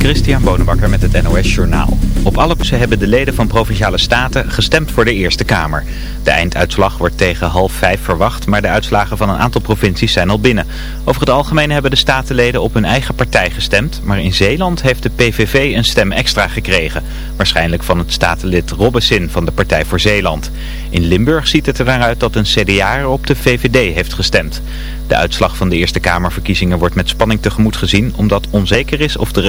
Christian Bonenbakker met het NOS Journaal. Op alle hebben de leden van Provinciale Staten gestemd voor de Eerste Kamer. De einduitslag wordt tegen half vijf verwacht, maar de uitslagen van een aantal provincies zijn al binnen. Over het algemeen hebben de statenleden op hun eigen partij gestemd, maar in Zeeland heeft de PVV een stem extra gekregen. Waarschijnlijk van het statenlid Robbesin van de Partij voor Zeeland. In Limburg ziet het er naar uit dat een CDA op de VVD heeft gestemd. De uitslag van de Eerste Kamerverkiezingen wordt met spanning tegemoet gezien omdat onzeker is of de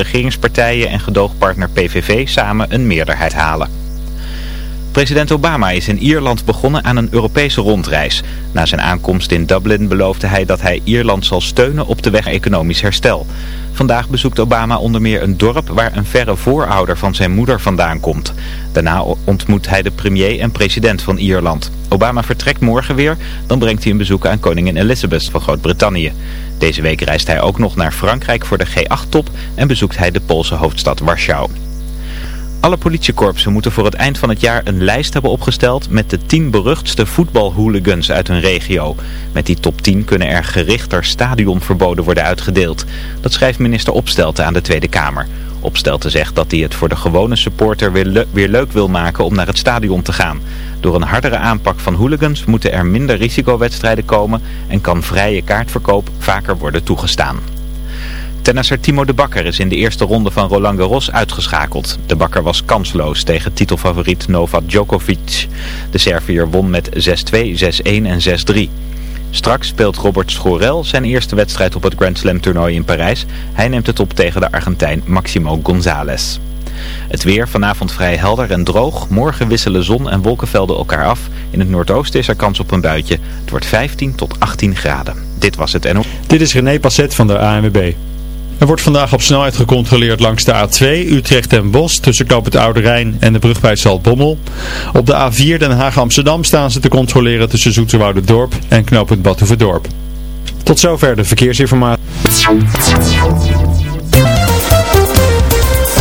regeringspartijen en gedoogpartner PVV samen een meerderheid halen. President Obama is in Ierland begonnen aan een Europese rondreis. Na zijn aankomst in Dublin beloofde hij dat hij Ierland zal steunen op de weg economisch herstel. Vandaag bezoekt Obama onder meer een dorp waar een verre voorouder van zijn moeder vandaan komt. Daarna ontmoet hij de premier en president van Ierland. Obama vertrekt morgen weer, dan brengt hij een bezoek aan koningin Elizabeth van Groot-Brittannië. Deze week reist hij ook nog naar Frankrijk voor de G8-top en bezoekt hij de Poolse hoofdstad Warschau. Alle politiekorpsen moeten voor het eind van het jaar een lijst hebben opgesteld met de 10 beruchtste voetbalhooligans uit hun regio. Met die top 10 kunnen er gerichter stadionverboden worden uitgedeeld. Dat schrijft minister Opstelten aan de Tweede Kamer. Opstelten zegt dat hij het voor de gewone supporter weer, weer leuk wil maken om naar het stadion te gaan. Door een hardere aanpak van hooligans moeten er minder risicowedstrijden komen en kan vrije kaartverkoop vaker worden toegestaan. Tennisser Timo de Bakker is in de eerste ronde van Roland Garros uitgeschakeld. De Bakker was kansloos tegen titelfavoriet Novak Djokovic. De Serviër won met 6-2, 6-1 en 6-3. Straks speelt Robert Schorel zijn eerste wedstrijd op het Grand Slam toernooi in Parijs. Hij neemt het op tegen de Argentijn Maximo González. Het weer vanavond vrij helder en droog. Morgen wisselen zon en wolkenvelden elkaar af. In het noordoosten is er kans op een buitje. Het wordt 15 tot 18 graden. Dit was het NO. Dit is René Passet van de ANWB. Er wordt vandaag op snelheid gecontroleerd langs de A2 Utrecht en Bos tussen Knoop het Oude Rijn en de brug bij Zaltbommel. Op de A4 Den Haag Amsterdam staan ze te controleren tussen Zoeterwoude Dorp en Knoop het. Tot zover de verkeersinformatie.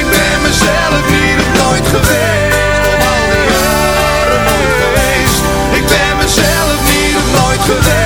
Ik ben mezelf niet op nooit geweest. Al die jaren Ik ben mezelf niet op nooit geweest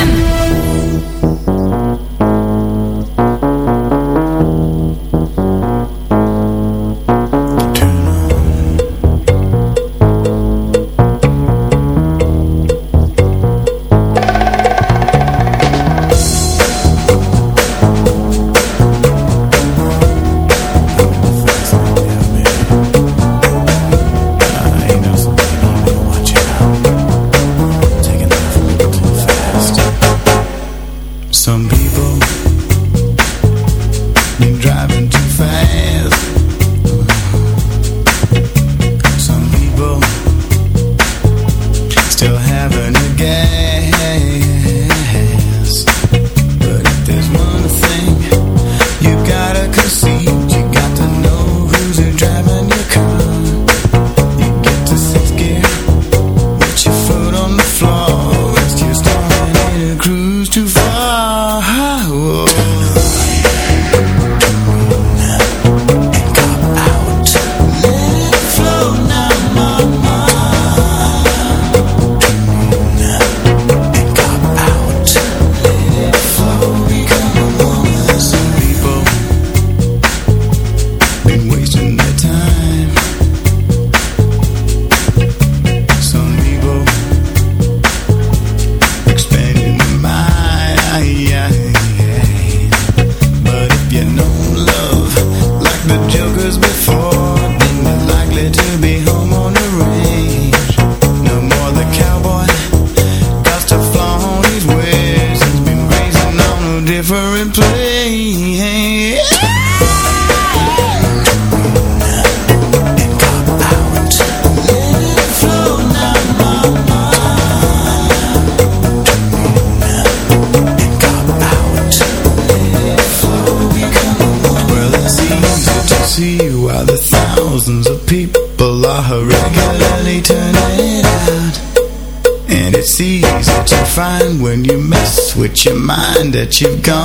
that you've gone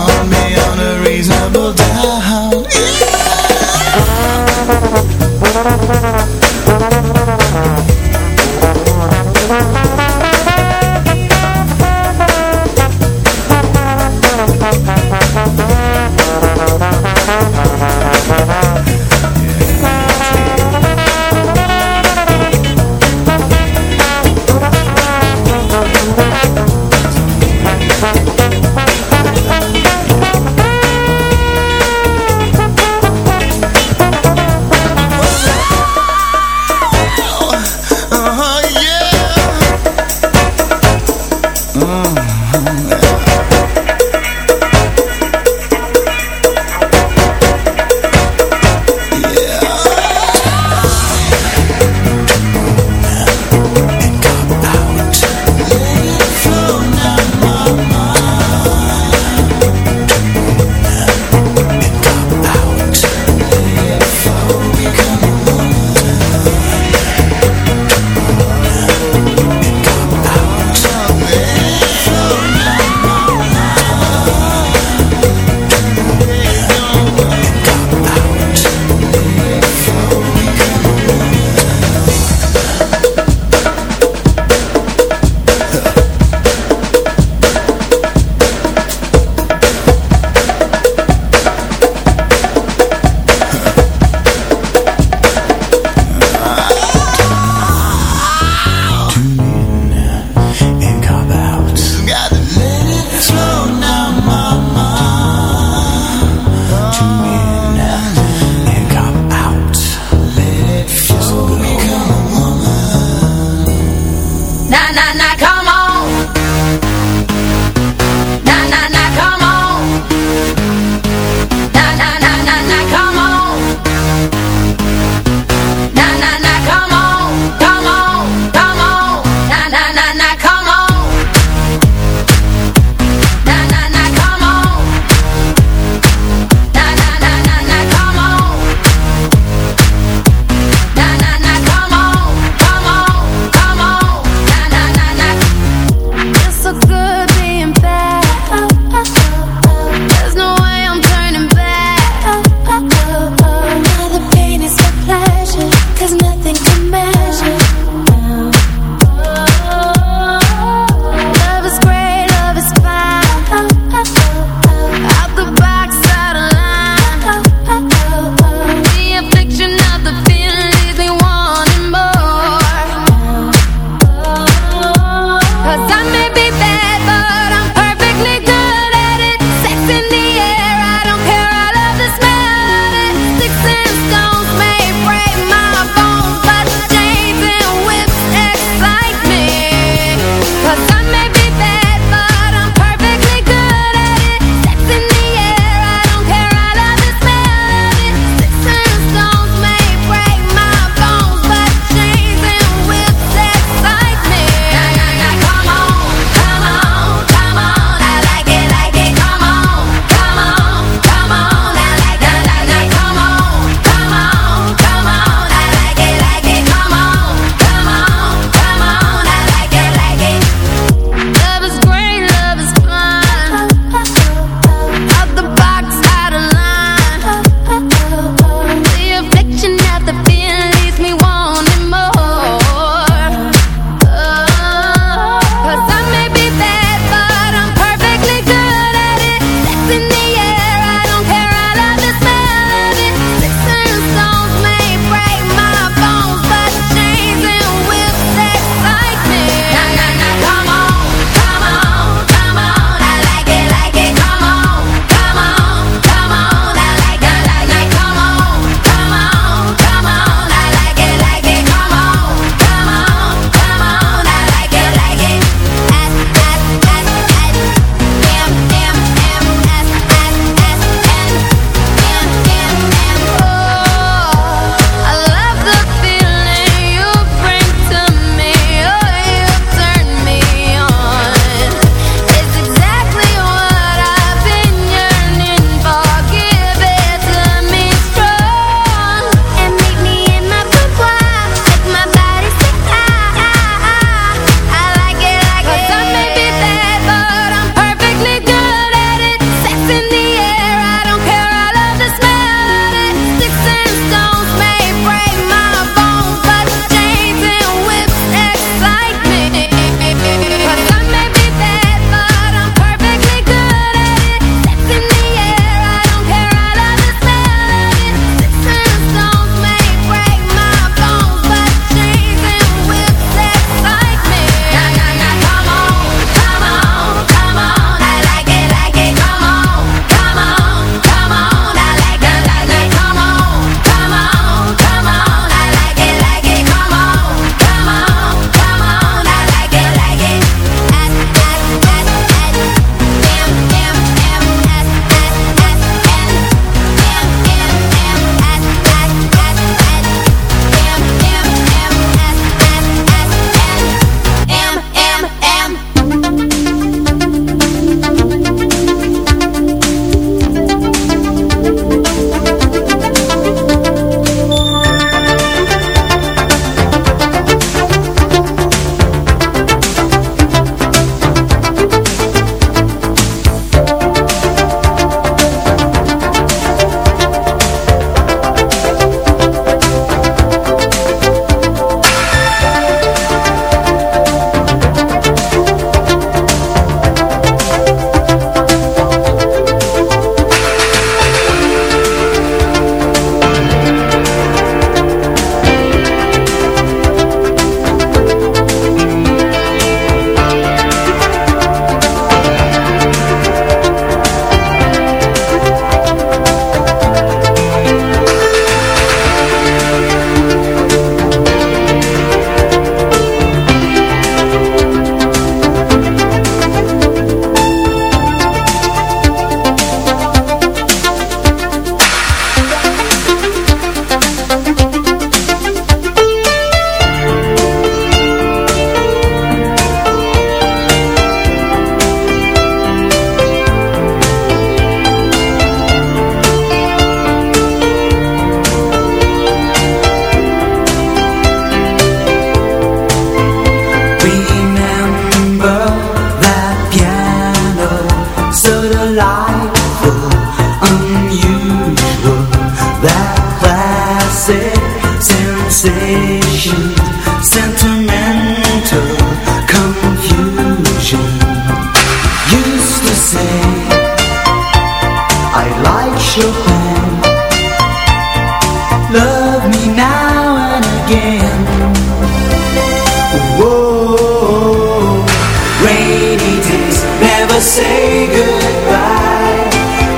say goodbye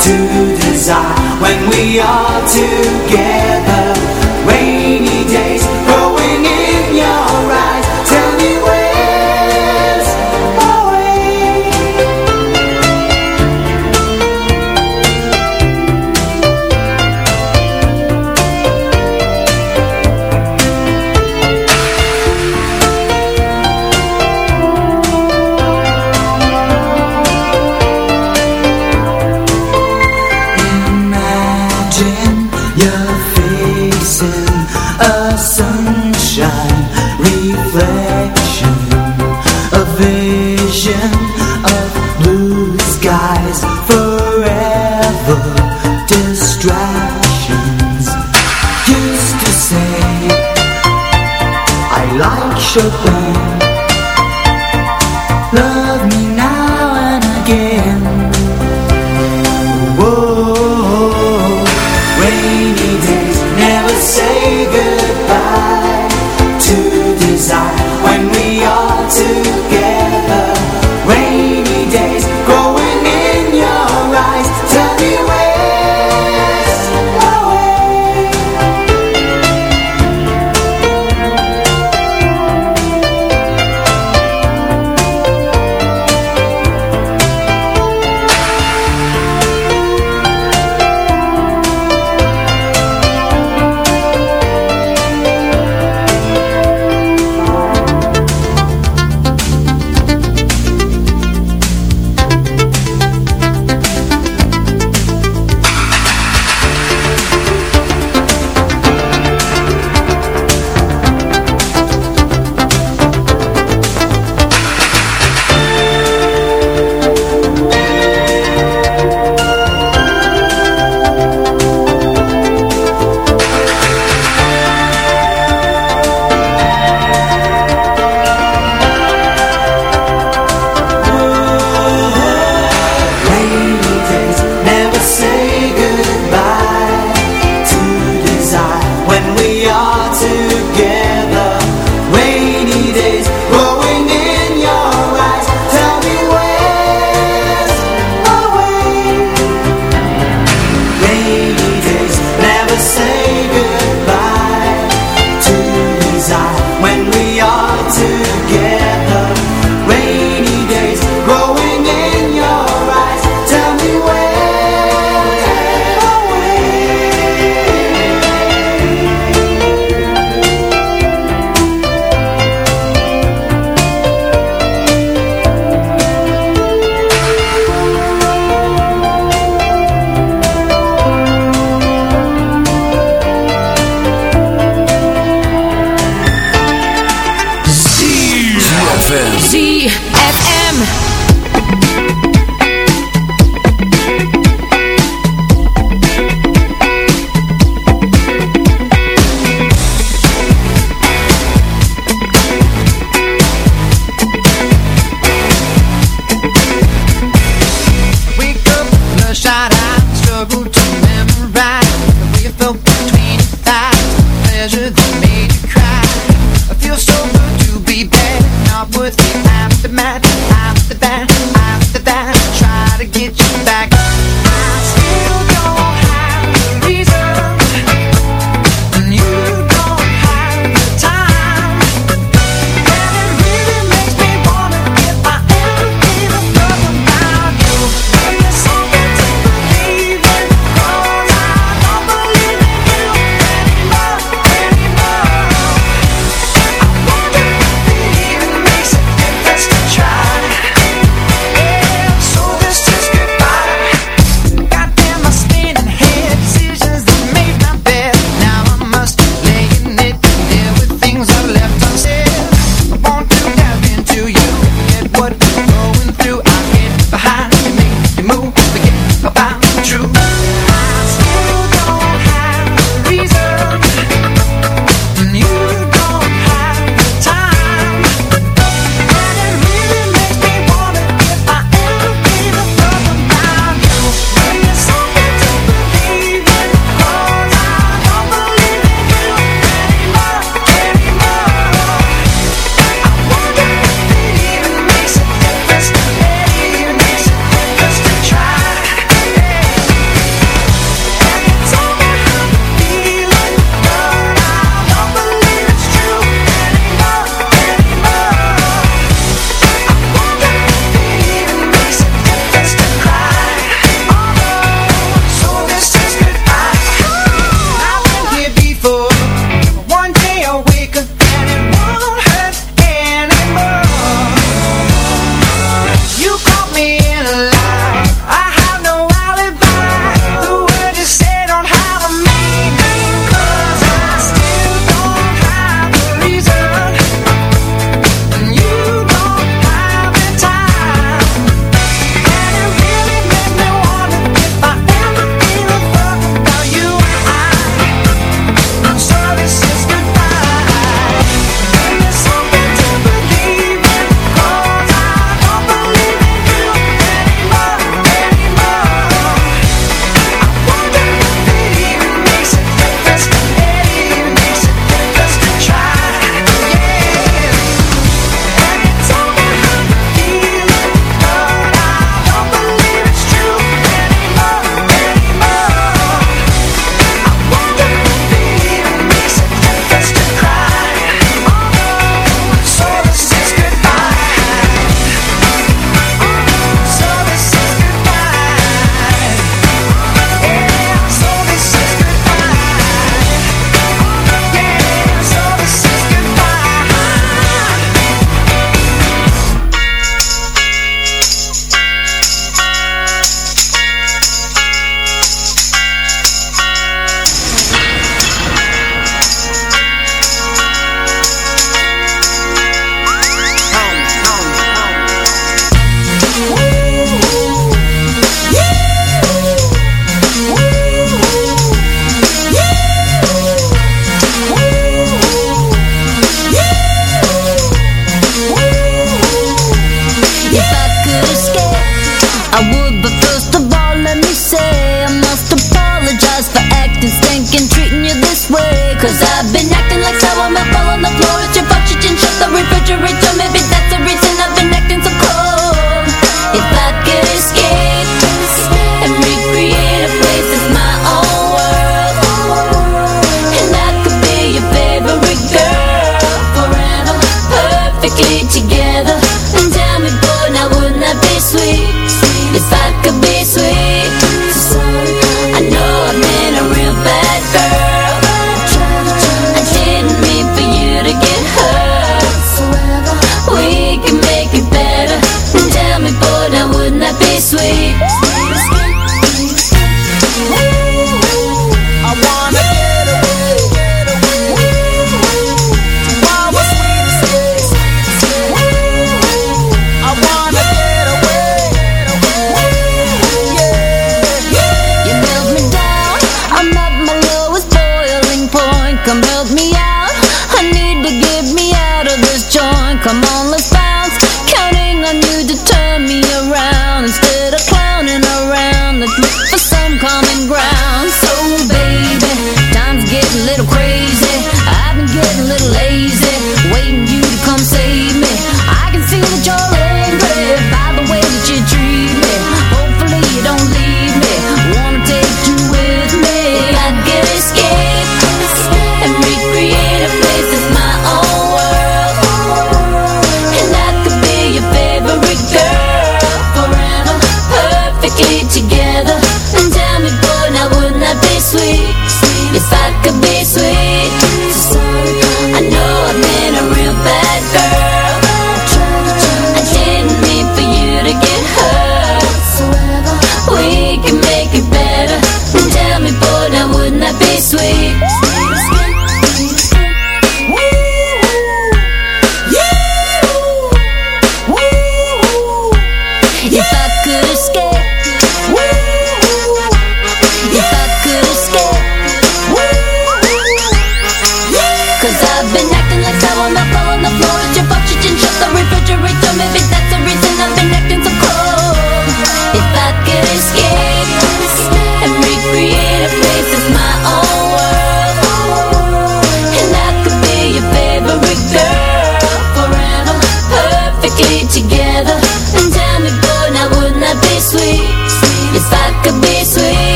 to desire when we are together.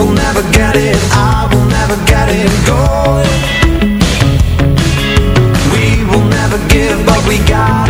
will never get it, I will never get it. We will never give, but we got